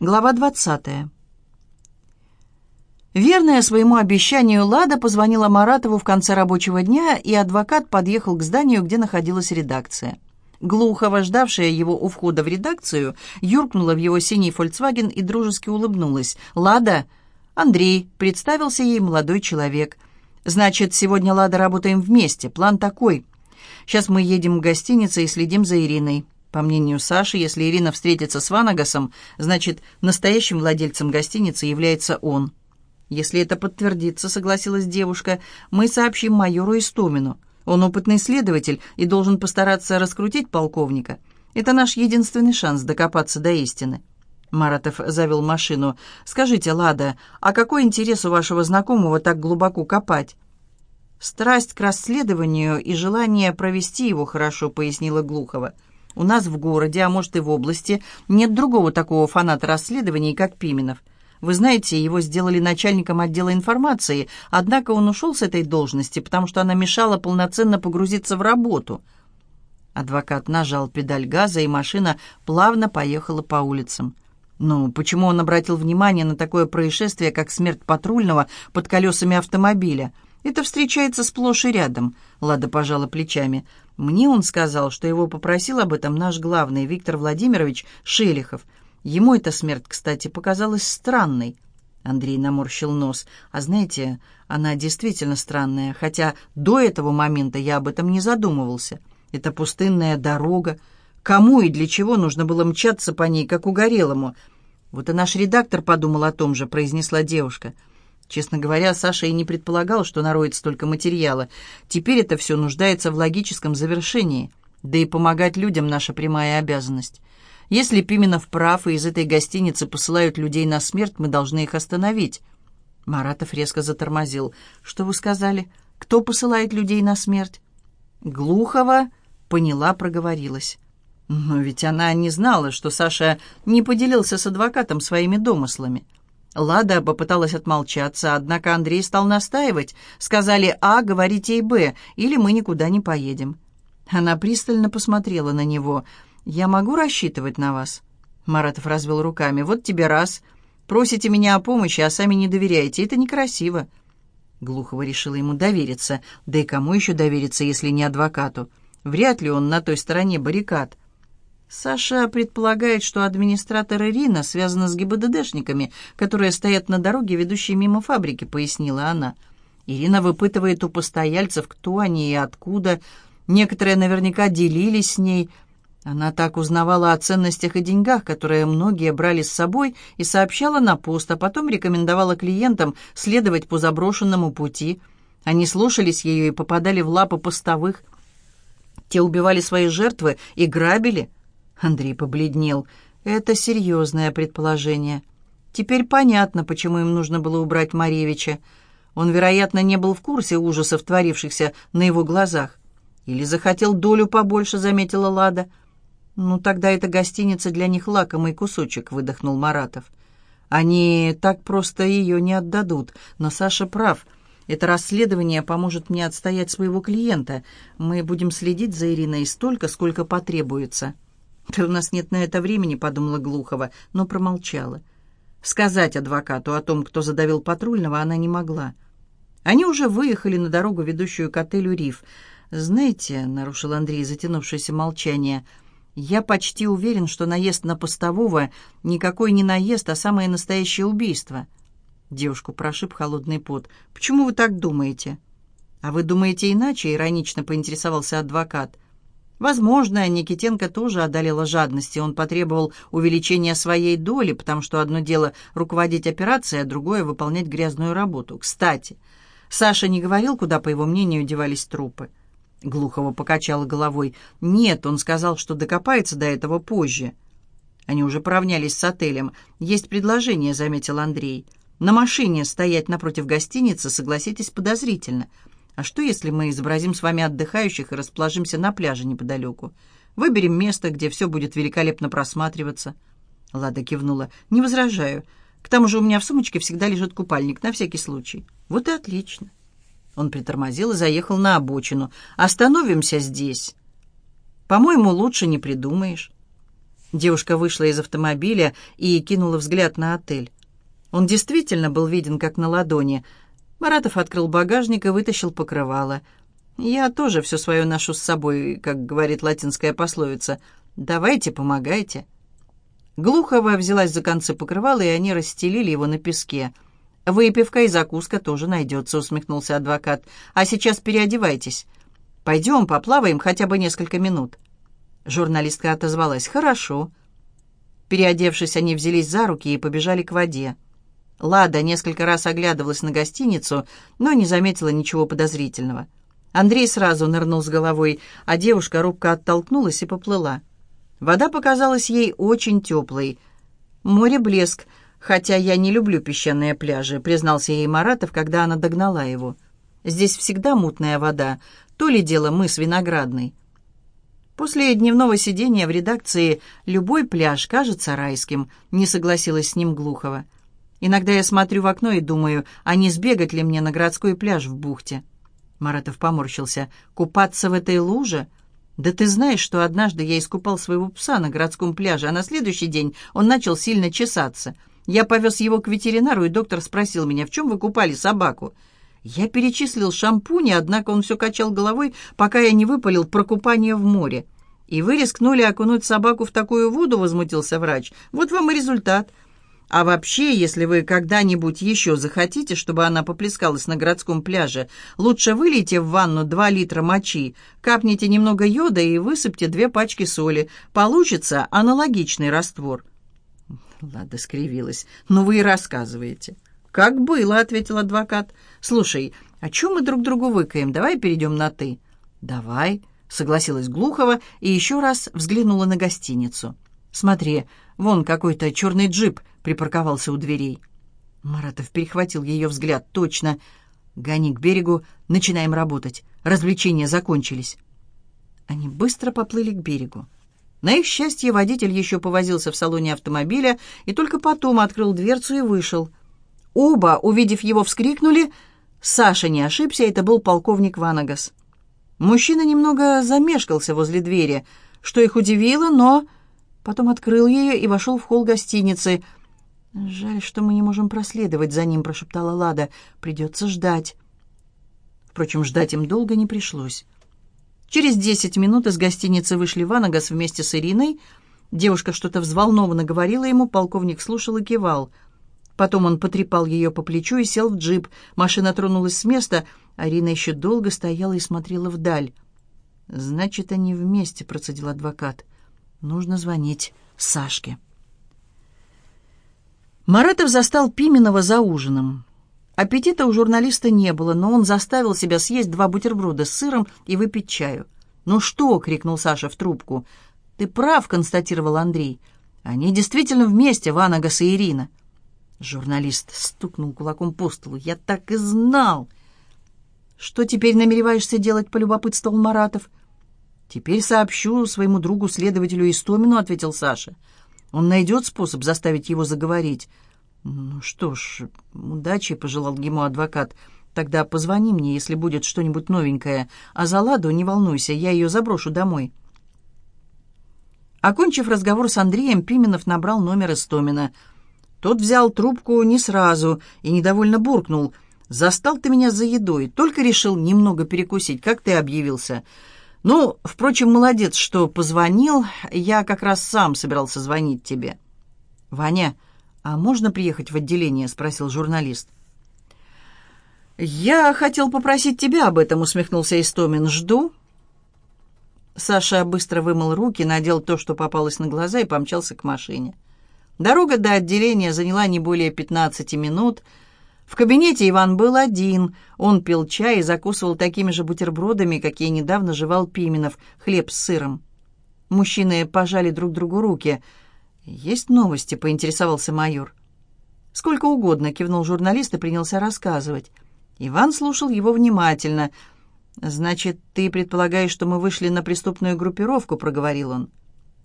Глава 20. Верная своему обещанию, Лада позвонила Маратову в конце рабочего дня, и адвокат подъехал к зданию, где находилась редакция. Глухо ждавшая его у входа в редакцию, юркнула в его синий «Фольксваген» и дружески улыбнулась. «Лада!» «Андрей», — представился ей молодой человек. «Значит, сегодня, Лада, работаем вместе. План такой. Сейчас мы едем в гостиницу и следим за Ириной. По мнению Саши, если Ирина встретится с Ванагасом, значит, настоящим владельцем гостиницы является он. «Если это подтвердится», — согласилась девушка, — «мы сообщим майору Истомину. Он опытный следователь и должен постараться раскрутить полковника. Это наш единственный шанс докопаться до истины». Маратов завел машину. «Скажите, Лада, а какой интерес у вашего знакомого так глубоко копать?» «Страсть к расследованию и желание провести его хорошо», — пояснила Глухова. У нас в городе, а может и в области, нет другого такого фаната расследований, как Пименов. Вы знаете, его сделали начальником отдела информации, однако он ушел с этой должности, потому что она мешала полноценно погрузиться в работу. Адвокат нажал педаль газа, и машина плавно поехала по улицам. Ну, почему он обратил внимание на такое происшествие, как смерть патрульного под колесами автомобиля? Это встречается сплошь и рядом, Лада пожала плечами. Мне он сказал, что его попросил об этом наш главный, Виктор Владимирович Шелихов. Ему эта смерть, кстати, показалась странной. Андрей наморщил нос. А знаете, она действительно странная, хотя до этого момента я об этом не задумывался. Это пустынная дорога. Кому и для чего нужно было мчаться по ней, как угорелому? Вот и наш редактор подумал о том же, произнесла девушка. — Честно говоря, Саша и не предполагал, что нароет столько материала. Теперь это все нуждается в логическом завершении. Да и помогать людям — наша прямая обязанность. Если Пименов прав, и из этой гостиницы посылают людей на смерть, мы должны их остановить. Маратов резко затормозил. «Что вы сказали? Кто посылает людей на смерть?» Глухова поняла, проговорилась. Но ведь она не знала, что Саша не поделился с адвокатом своими домыслами. Лада попыталась отмолчаться, однако Андрей стал настаивать. Сказали «А», говорите и «Б», или мы никуда не поедем. Она пристально посмотрела на него. «Я могу рассчитывать на вас?» Маратов развел руками. «Вот тебе раз. Просите меня о помощи, а сами не доверяете. Это некрасиво». Глухова решила ему довериться. Да и кому еще довериться, если не адвокату? Вряд ли он на той стороне баррикад. Саша предполагает, что администратор Ирина связана с ГИБДДшниками, которые стоят на дороге, ведущей мимо фабрики, пояснила она. Ирина выпытывает у постояльцев, кто они и откуда. Некоторые наверняка делились с ней. Она так узнавала о ценностях и деньгах, которые многие брали с собой, и сообщала на пост, а потом рекомендовала клиентам следовать по заброшенному пути. Они слушались ее и попадали в лапы постовых. Те убивали свои жертвы и грабили – Андрей побледнел. «Это серьезное предположение. Теперь понятно, почему им нужно было убрать Маревича. Он, вероятно, не был в курсе ужасов, творившихся на его глазах. Или захотел долю побольше, заметила Лада. «Ну, тогда эта гостиница для них лакомый кусочек», — выдохнул Маратов. «Они так просто ее не отдадут, но Саша прав». Это расследование поможет мне отстоять своего клиента. Мы будем следить за Ириной столько, сколько потребуется». «У нас нет на это времени», — подумала Глухова, но промолчала. Сказать адвокату о том, кто задавил патрульного, она не могла. Они уже выехали на дорогу, ведущую к отелю «Риф». «Знаете», — нарушил Андрей затянувшееся молчание, — «я почти уверен, что наезд на постового никакой не наезд, а самое настоящее убийство». Девушку прошиб холодный пот. «Почему вы так думаете?» «А вы думаете иначе?» — иронично поинтересовался адвокат. Возможно, Никитенко тоже одолела жадность, и он потребовал увеличения своей доли, потому что одно дело руководить операцией, а другое — выполнять грязную работу. Кстати, Саша не говорил, куда, по его мнению, девались трупы. Глухова покачала головой. «Нет, он сказал, что докопается до этого позже». Они уже поравнялись с отелем. «Есть предложение», — заметил Андрей. «На машине стоять напротив гостиницы, согласитесь, подозрительно. А что, если мы изобразим с вами отдыхающих и расположимся на пляже неподалеку? Выберем место, где все будет великолепно просматриваться». Лада кивнула. «Не возражаю. К тому же у меня в сумочке всегда лежит купальник, на всякий случай». «Вот и отлично». Он притормозил и заехал на обочину. «Остановимся здесь». «По-моему, лучше не придумаешь». Девушка вышла из автомобиля и кинула взгляд на отель. Он действительно был виден как на ладони. Маратов открыл багажник и вытащил покрывало. «Я тоже все свое ношу с собой, как говорит латинская пословица. Давайте, помогайте». Глухова взялась за концы покрывала, и они расстелили его на песке. «Выпивка и закуска тоже найдется», — усмехнулся адвокат. «А сейчас переодевайтесь. Пойдем, поплаваем хотя бы несколько минут». Журналистка отозвалась. «Хорошо». Переодевшись, они взялись за руки и побежали к воде. Лада несколько раз оглядывалась на гостиницу, но не заметила ничего подозрительного. Андрей сразу нырнул с головой, а девушка робко оттолкнулась и поплыла. Вода показалась ей очень теплой. «Море блеск, хотя я не люблю песчаные пляжи», признался ей Маратов, когда она догнала его. «Здесь всегда мутная вода, то ли дело мы с Виноградной». После дневного сидения в редакции любой пляж кажется райским, не согласилась с ним Глухова. Иногда я смотрю в окно и думаю, а не сбегать ли мне на городской пляж в бухте. Маратов поморщился. «Купаться в этой луже? Да ты знаешь, что однажды я искупал своего пса на городском пляже, а на следующий день он начал сильно чесаться. Я повез его к ветеринару, и доктор спросил меня, в чем вы купали собаку?» Я перечислил шампуни, однако он все качал головой, пока я не выпалил про купание в море. «И вы рискнули окунуть собаку в такую воду?» — возмутился врач. «Вот вам и результат. А вообще, если вы когда-нибудь еще захотите, чтобы она поплескалась на городском пляже, лучше вылейте в ванну 2 литра мочи, капните немного йода и высыпьте две пачки соли. Получится аналогичный раствор». Лада скривилась. «Ну вы и рассказываете». «Как было», — ответил адвокат. «Слушай, о чем мы друг другу выкаем? Давай перейдем на «ты». «Давай», — согласилась Глухова и еще раз взглянула на гостиницу. «Смотри, вон какой-то черный джип припарковался у дверей». Маратов перехватил ее взгляд. «Точно. Гони к берегу, начинаем работать. Развлечения закончились». Они быстро поплыли к берегу. На их счастье водитель еще повозился в салоне автомобиля и только потом открыл дверцу и вышел. Оба, увидев его, вскрикнули. Саша не ошибся, это был полковник Ванагас. Мужчина немного замешкался возле двери, что их удивило, но потом открыл ее и вошел в холл гостиницы. «Жаль, что мы не можем проследовать за ним», — прошептала Лада. «Придется ждать». Впрочем, ждать им долго не пришлось. Через десять минут из гостиницы вышли Ванагас вместе с Ириной. Девушка что-то взволнованно говорила ему, полковник слушал и кивал. Потом он потрепал ее по плечу и сел в джип. Машина тронулась с места — Арина еще долго стояла и смотрела вдаль. «Значит, они вместе», — процедил адвокат. «Нужно звонить Сашке». Маратов застал Пименова за ужином. Аппетита у журналиста не было, но он заставил себя съесть два бутерброда с сыром и выпить чаю. «Ну что?» — крикнул Саша в трубку. «Ты прав», — констатировал Андрей. «Они действительно вместе, Ванагас и Ирина». Журналист стукнул кулаком по столу. «Я так и знал!» «Что теперь намереваешься делать?» — полюбопытствовал Маратов. «Теперь сообщу своему другу-следователю Истомину», — ответил Саша. «Он найдет способ заставить его заговорить». «Ну что ж, удачи», — пожелал ему адвокат. «Тогда позвони мне, если будет что-нибудь новенькое. А за Ладу не волнуйся, я ее заброшу домой». Окончив разговор с Андреем, Пименов набрал номер Истомина. Тот взял трубку не сразу и недовольно буркнул — Застал ты меня за едой, только решил немного перекусить, как ты объявился. Ну, впрочем, молодец, что позвонил, я как раз сам собирался звонить тебе. Ваня, а можно приехать в отделение, спросил журналист. «Я хотел попросить тебя об этом», — усмехнулся Истомин. «Жду». Саша быстро вымыл руки, надел то, что попалось на глаза, и помчался к машине. Дорога до отделения заняла не более пятнадцати минут — в кабинете Иван был один. Он пил чай и закусывал такими же бутербродами, какие недавно жевал Пименов, хлеб с сыром. Мужчины пожали друг другу руки. «Есть новости?» — поинтересовался майор. «Сколько угодно», — кивнул журналист и принялся рассказывать. Иван слушал его внимательно. «Значит, ты предполагаешь, что мы вышли на преступную группировку?» — проговорил он.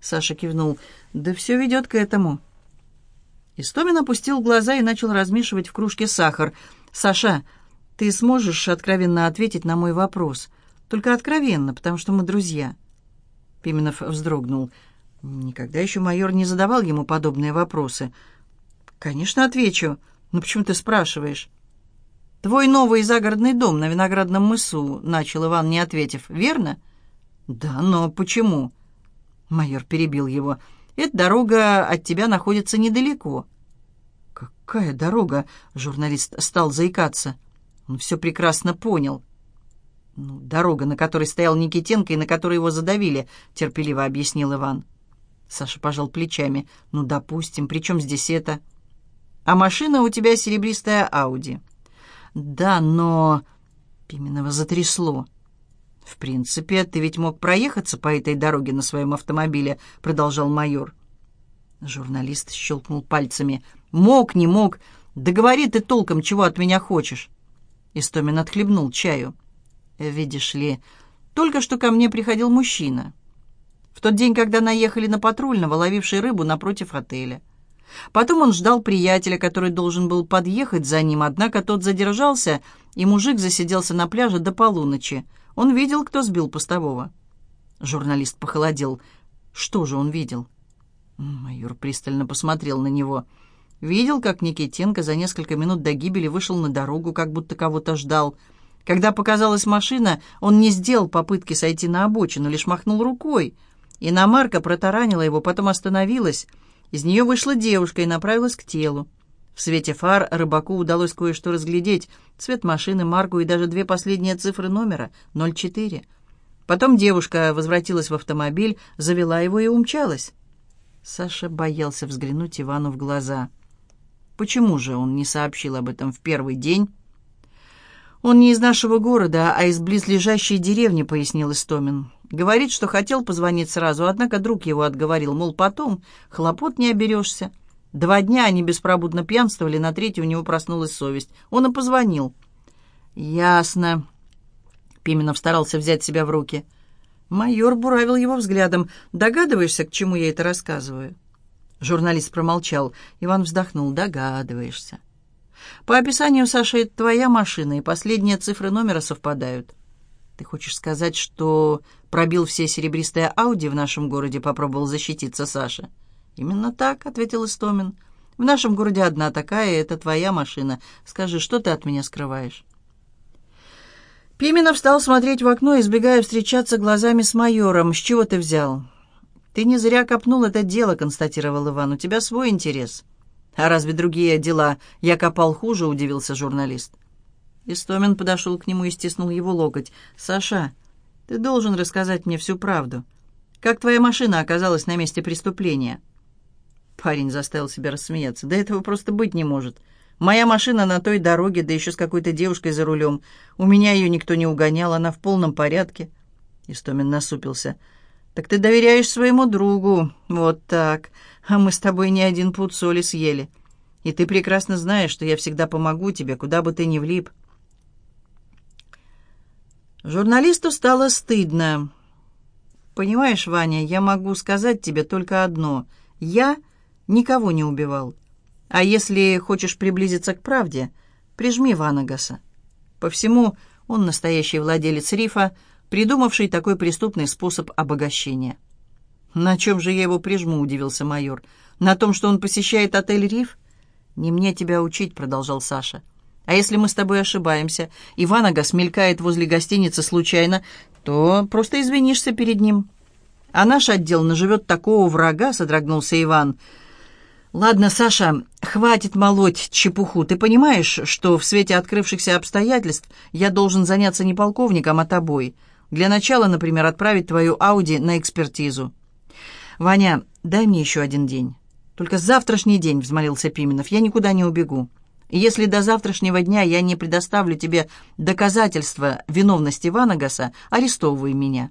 Саша кивнул. «Да все ведет к этому». Истомин опустил глаза и начал размешивать в кружке сахар. «Саша, ты сможешь откровенно ответить на мой вопрос? Только откровенно, потому что мы друзья». Пименов вздрогнул. Никогда еще майор не задавал ему подобные вопросы. «Конечно, отвечу. Но почему ты спрашиваешь?» «Твой новый загородный дом на Виноградном мысу», — начал Иван, не ответив. «Верно?» «Да, но почему?» Майор перебил его. «Эта дорога от тебя находится недалеко». «Какая дорога?» — журналист стал заикаться. Он все прекрасно понял. «Ну, дорога, на которой стоял Никитенко и на которой его задавили», — терпеливо объяснил Иван. Саша пожал плечами. «Ну, допустим, при чем здесь это?» «А машина у тебя серебристая Ауди». «Да, но...» Пименова затрясло. «В принципе, ты ведь мог проехаться по этой дороге на своем автомобиле», — продолжал майор. Журналист щелкнул пальцами. «Мог, не мог. Да говори ты толком, чего от меня хочешь». Истомин отхлебнул чаю. «Видишь ли, только что ко мне приходил мужчина. В тот день, когда наехали на патрульного, ловивший рыбу напротив отеля. Потом он ждал приятеля, который должен был подъехать за ним, однако тот задержался, и мужик засиделся на пляже до полуночи. Он видел, кто сбил постового. Журналист похолодел. Что же он видел? Майор пристально посмотрел на него. Видел, как Никитенко за несколько минут до гибели вышел на дорогу, как будто кого-то ждал. Когда показалась машина, он не сделал попытки сойти на обочину, лишь махнул рукой. Иномарка протаранила его, потом остановилась. Из нее вышла девушка и направилась к телу. В свете фар рыбаку удалось кое-что разглядеть. Цвет машины, марку и даже две последние цифры номера — 04. Потом девушка возвратилась в автомобиль, завела его и умчалась. Саша боялся взглянуть Ивану в глаза. Почему же он не сообщил об этом в первый день? «Он не из нашего города, а из близлежащей деревни», — пояснил Истомин. «Говорит, что хотел позвонить сразу, однако друг его отговорил, мол, потом хлопот не оберешься». Два дня они беспробудно пьянствовали, на третий у него проснулась совесть. Он и позвонил. «Ясно». Пименов старался взять себя в руки. Майор буравил его взглядом. «Догадываешься, к чему я это рассказываю?» Журналист промолчал. Иван вздохнул. «Догадываешься». «По описанию, Саша, это твоя машина, и последние цифры номера совпадают». «Ты хочешь сказать, что пробил все серебристые Ауди в нашем городе?» — попробовал защититься Саша. «Именно так», — ответил Истомин. «В нашем городе одна такая, и это твоя машина. Скажи, что ты от меня скрываешь?» Пименов стал смотреть в окно, избегая встречаться глазами с майором. «С чего ты взял?» «Ты не зря копнул это дело», — констатировал Иван. «У тебя свой интерес». «А разве другие дела я копал хуже?» — удивился журналист. Истомин подошел к нему и стиснул его локоть. «Саша, ты должен рассказать мне всю правду. Как твоя машина оказалась на месте преступления?» Парень заставил себя рассмеяться. «Да этого просто быть не может. Моя машина на той дороге, да еще с какой-то девушкой за рулем. У меня ее никто не угонял, она в полном порядке». Истомин насупился. «Так ты доверяешь своему другу. Вот так. А мы с тобой не один пуд соли съели. И ты прекрасно знаешь, что я всегда помогу тебе, куда бы ты ни влип». Журналисту стало стыдно. «Понимаешь, Ваня, я могу сказать тебе только одно. Я никого не убивал. А если хочешь приблизиться к правде, прижми Ванагаса. По всему, он настоящий владелец рифа, придумавший такой преступный способ обогащения. «На чем же я его прижму?» — удивился майор. «На том, что он посещает отель «Риф»?» «Не мне тебя учить», — продолжал Саша. «А если мы с тобой ошибаемся, и Ванагас мелькает возле гостиницы случайно, то просто извинишься перед ним». «А наш отдел наживет такого врага», — содрогнулся Иван, — «Ладно, Саша, хватит молоть чепуху. Ты понимаешь, что в свете открывшихся обстоятельств я должен заняться не полковником, а тобой? Для начала, например, отправить твою Ауди на экспертизу». «Ваня, дай мне еще один день». «Только завтрашний день», — взмолился Пименов, — «я никуда не убегу. если до завтрашнего дня я не предоставлю тебе доказательства виновности Ванагаса, арестовывай меня».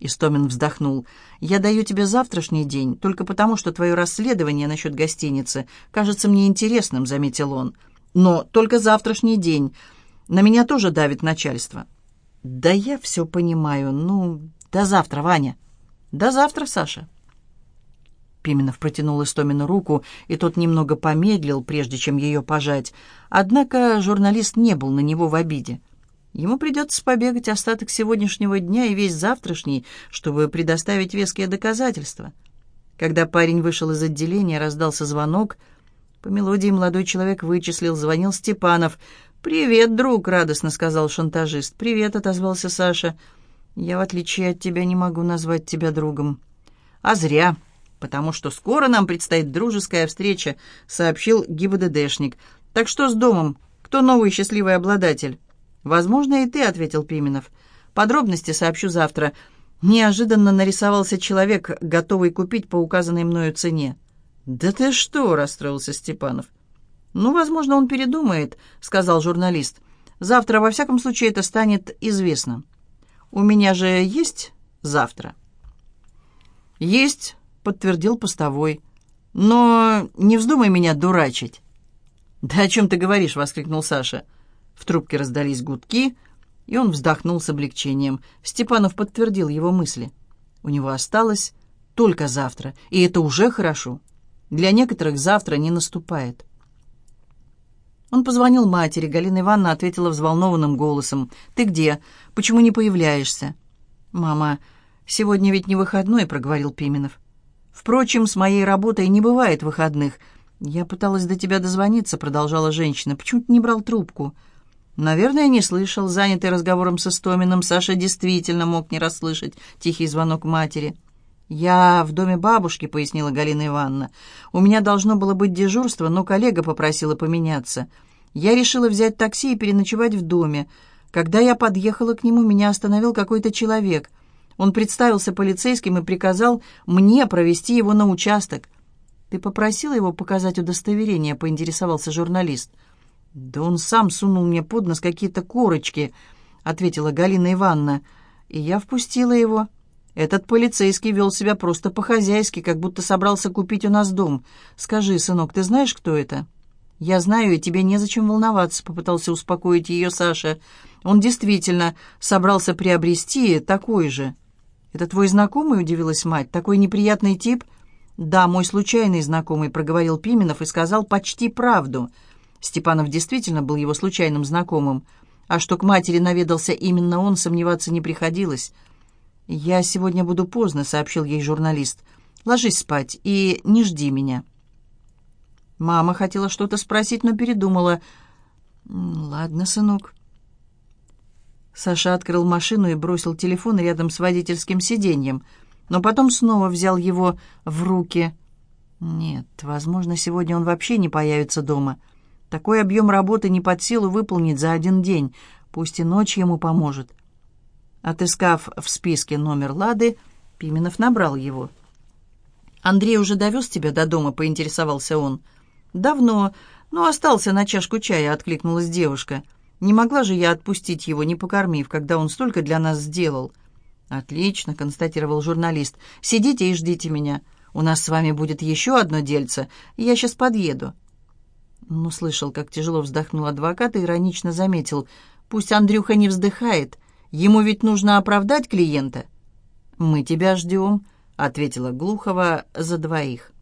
Истомин вздохнул. «Я даю тебе завтрашний день, только потому, что твое расследование насчет гостиницы кажется мне интересным», — заметил он. «Но только завтрашний день. На меня тоже давит начальство». «Да я все понимаю. Ну, до завтра, Ваня». «До завтра, Саша». Пименов протянул Истомину руку, и тот немного помедлил, прежде чем ее пожать. Однако журналист не был на него в обиде. Ему придется побегать остаток сегодняшнего дня и весь завтрашний, чтобы предоставить веские доказательства. Когда парень вышел из отделения, раздался звонок. По мелодии молодой человек вычислил, звонил Степанов. «Привет, друг», — радостно сказал шантажист. «Привет», — отозвался Саша. «Я, в отличие от тебя, не могу назвать тебя другом». «А зря, потому что скоро нам предстоит дружеская встреча», — сообщил ГИБДДшник. «Так что с домом? Кто новый счастливый обладатель?» «Возможно, и ты», — ответил Пименов. «Подробности сообщу завтра». Неожиданно нарисовался человек, готовый купить по указанной мною цене. «Да ты что?» — расстроился Степанов. «Ну, возможно, он передумает», — сказал журналист. «Завтра, во всяком случае, это станет известно. У меня же есть завтра?» «Есть», — подтвердил постовой. «Но не вздумай меня дурачить». «Да о чем ты говоришь?» — воскликнул Саша. В трубке раздались гудки — и он вздохнул с облегчением. Степанов подтвердил его мысли. У него осталось только завтра, и это уже хорошо. Для некоторых завтра не наступает. Он позвонил матери. Галина Ивановна ответила взволнованным голосом. «Ты где? Почему не появляешься?» «Мама, сегодня ведь не выходной», — проговорил Пименов. «Впрочем, с моей работой не бывает выходных. Я пыталась до тебя дозвониться», — продолжала женщина. «Почему ты не брал трубку?» Наверное, не слышал. Занятый разговором со Стоминым, Саша действительно мог не расслышать тихий звонок матери. «Я в доме бабушки», — пояснила Галина Ивановна. «У меня должно было быть дежурство, но коллега попросила поменяться. Я решила взять такси и переночевать в доме. Когда я подъехала к нему, меня остановил какой-то человек. Он представился полицейским и приказал мне провести его на участок». «Ты попросила его показать удостоверение?» — поинтересовался журналист. «Да». «Да он сам сунул мне под нос какие-то корочки», — ответила Галина Ивановна. «И я впустила его. Этот полицейский вел себя просто по-хозяйски, как будто собрался купить у нас дом. Скажи, сынок, ты знаешь, кто это?» «Я знаю, и тебе незачем волноваться», — попытался успокоить ее Саша. «Он действительно собрался приобрести такой же». «Это твой знакомый?» — удивилась мать. «Такой неприятный тип?» «Да, мой случайный знакомый», — проговорил Пименов и сказал почти правду — Степанов действительно был его случайным знакомым, а что к матери наведался именно он, сомневаться не приходилось. «Я сегодня буду поздно», — сообщил ей журналист. «Ложись спать и не жди меня». Мама хотела что-то спросить, но передумала. «Ладно, сынок». Саша открыл машину и бросил телефон рядом с водительским сиденьем, но потом снова взял его в руки. «Нет, возможно, сегодня он вообще не появится дома». Такой объем работы не под силу выполнить за один день, пусть и ночь ему поможет. Отыскав в списке номер Лады, Пименов набрал его. «Андрей уже довез тебя до дома?» — поинтересовался он. «Давно, но остался на чашку чая», — откликнулась девушка. «Не могла же я отпустить его, не покормив, когда он столько для нас сделал». «Отлично», — констатировал журналист. «Сидите и ждите меня. У нас с вами будет еще одно дельце, я сейчас подъеду». Он услышал, как тяжело вздохнул адвокат и иронично заметил. «Пусть Андрюха не вздыхает. Ему ведь нужно оправдать клиента». «Мы тебя ждем», — ответила Глухова за двоих.